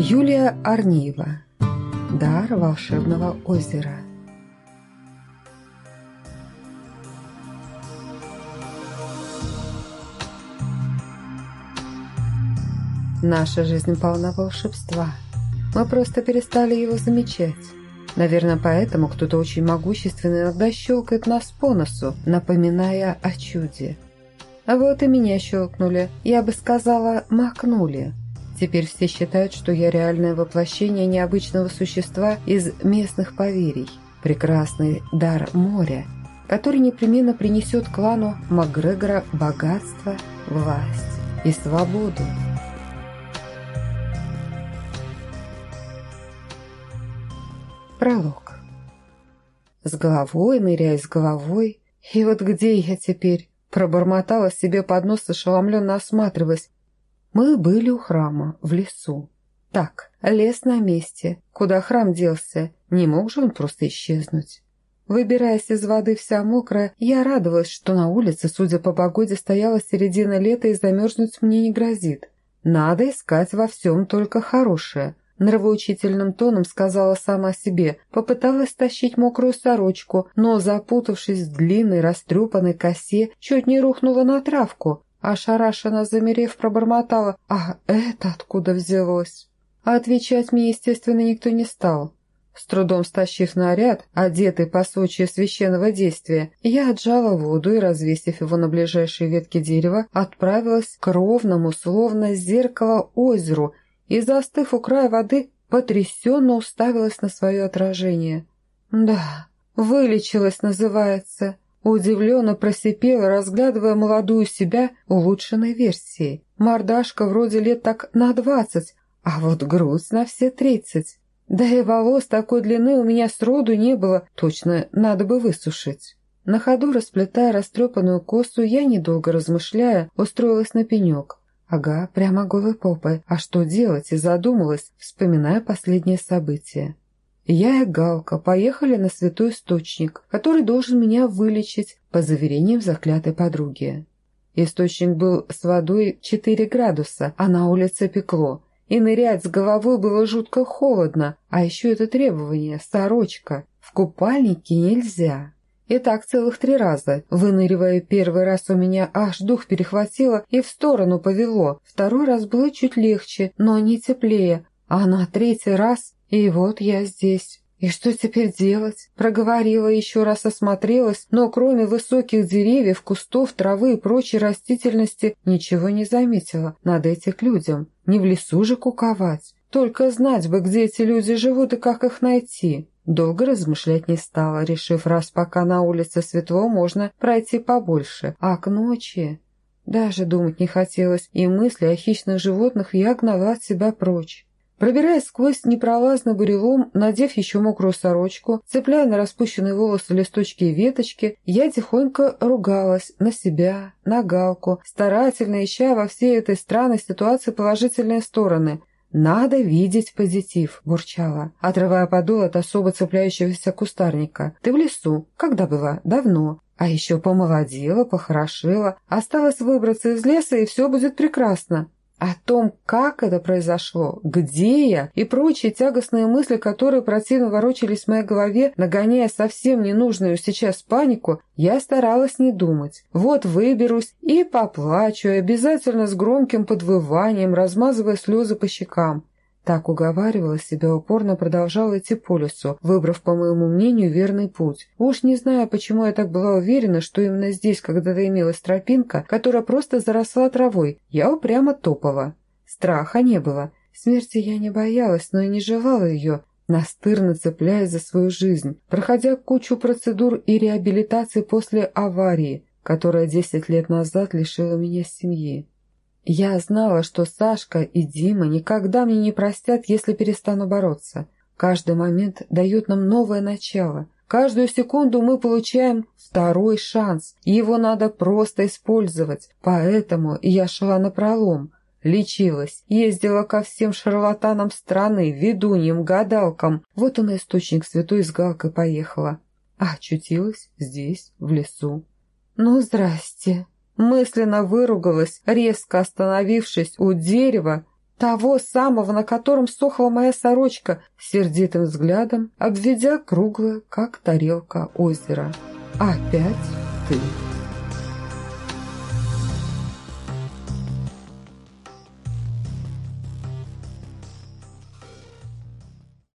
Юлия Арниева. Дар волшебного озера. Наша жизнь полна волшебства. Мы просто перестали его замечать. Наверное, поэтому кто-то очень могущественный иногда щелкает нас по носу, напоминая о чуде. А вот и меня щелкнули, я бы сказала, макнули. Теперь все считают, что я реальное воплощение необычного существа из местных поверий. Прекрасный дар моря, который непременно принесет клану Макгрегора богатство, власть и свободу. Пролог. С головой, ныряя с головой. И вот где я теперь? Пробормотала себе под нос, ошеломленно осматриваясь. Мы были у храма, в лесу. Так, лес на месте. Куда храм делся? Не мог же он просто исчезнуть? Выбираясь из воды вся мокрая, я радовалась, что на улице, судя по погоде, стояла середина лета и замерзнуть мне не грозит. Надо искать во всем только хорошее. Нравоучительным тоном сказала сама себе, попыталась тащить мокрую сорочку, но, запутавшись в длинной растрепанной косе, чуть не рухнула на травку, Ошарашенно замерев, пробормотала «А это откуда взялось?» А отвечать мне, естественно, никто не стал. С трудом стащив наряд, одетый по случаю священного действия, я отжала воду и, развесив его на ближайшей ветке дерева, отправилась к ровному, словно зеркало, озеру и, застыв у края воды, потрясенно уставилась на свое отражение. «Да, вылечилась, называется». Удивленно просипела, разглядывая молодую себя улучшенной версией. Мордашка вроде лет так на двадцать, а вот грудь на все тридцать. Да и волос такой длины у меня сроду не было, точно надо бы высушить. На ходу, расплетая растрепанную косу, я, недолго размышляя, устроилась на пенек. Ага, прямо голой попой. А что делать? И задумалась, вспоминая последние события. Я и Галка поехали на святой источник, который должен меня вылечить, по заверениям заклятой подруги. Источник был с водой 4 градуса, а на улице пекло. И нырять с головой было жутко холодно, а еще это требование – сорочка. В купальнике нельзя. И так целых три раза. Выныривая первый раз у меня аж дух перехватило и в сторону повело. Второй раз было чуть легче, но не теплее. А на третий раз и вот я здесь. И что теперь делать? Проговорила, еще раз осмотрелась, но кроме высоких деревьев, кустов, травы и прочей растительности ничего не заметила. Надо идти людям. Не в лесу же куковать. Только знать бы, где эти люди живут и как их найти. Долго размышлять не стала, решив, раз пока на улице светло, можно пройти побольше. А к ночи... Даже думать не хотелось, и мысли о хищных животных я гнала от себя прочь. Пробираясь сквозь непролазный бурелом, надев еще мокрую сорочку, цепляя на распущенные волосы листочки и веточки, я тихонько ругалась на себя, на Галку, старательно ища во всей этой странной ситуации положительные стороны. «Надо видеть позитив», – бурчала, отрывая подол от особо цепляющегося кустарника. «Ты в лесу. Когда была? Давно. А еще помолодела, похорошела. Осталось выбраться из леса, и все будет прекрасно. О том, как это произошло, где я и прочие тягостные мысли, которые противно ворочались в моей голове, нагоняя совсем ненужную сейчас панику, я старалась не думать. Вот выберусь и поплачу, обязательно с громким подвыванием, размазывая слезы по щекам. Так уговаривала себя, упорно продолжала идти по лесу, выбрав, по моему мнению, верный путь. Уж не знаю, почему я так была уверена, что именно здесь когда-то имелась тропинка, которая просто заросла травой. Я упрямо топала. Страха не было. Смерти я не боялась, но и не желала ее, настырно цепляясь за свою жизнь, проходя кучу процедур и реабилитации после аварии, которая десять лет назад лишила меня семьи. Я знала, что Сашка и Дима никогда мне не простят, если перестану бороться. Каждый момент дает нам новое начало. Каждую секунду мы получаем второй шанс. Его надо просто использовать. Поэтому я шла на пролом. Лечилась, ездила ко всем шарлатанам страны, ведуньям, гадалкам. Вот он источник святой с галкой поехала. А очутилась здесь, в лесу. «Ну, здрасте!» Мысленно выругалась, резко остановившись у дерева, Того самого, на котором сохла моя сорочка, сердитым взглядом, обведя круглое, как тарелка, озеро. «Опять ты!»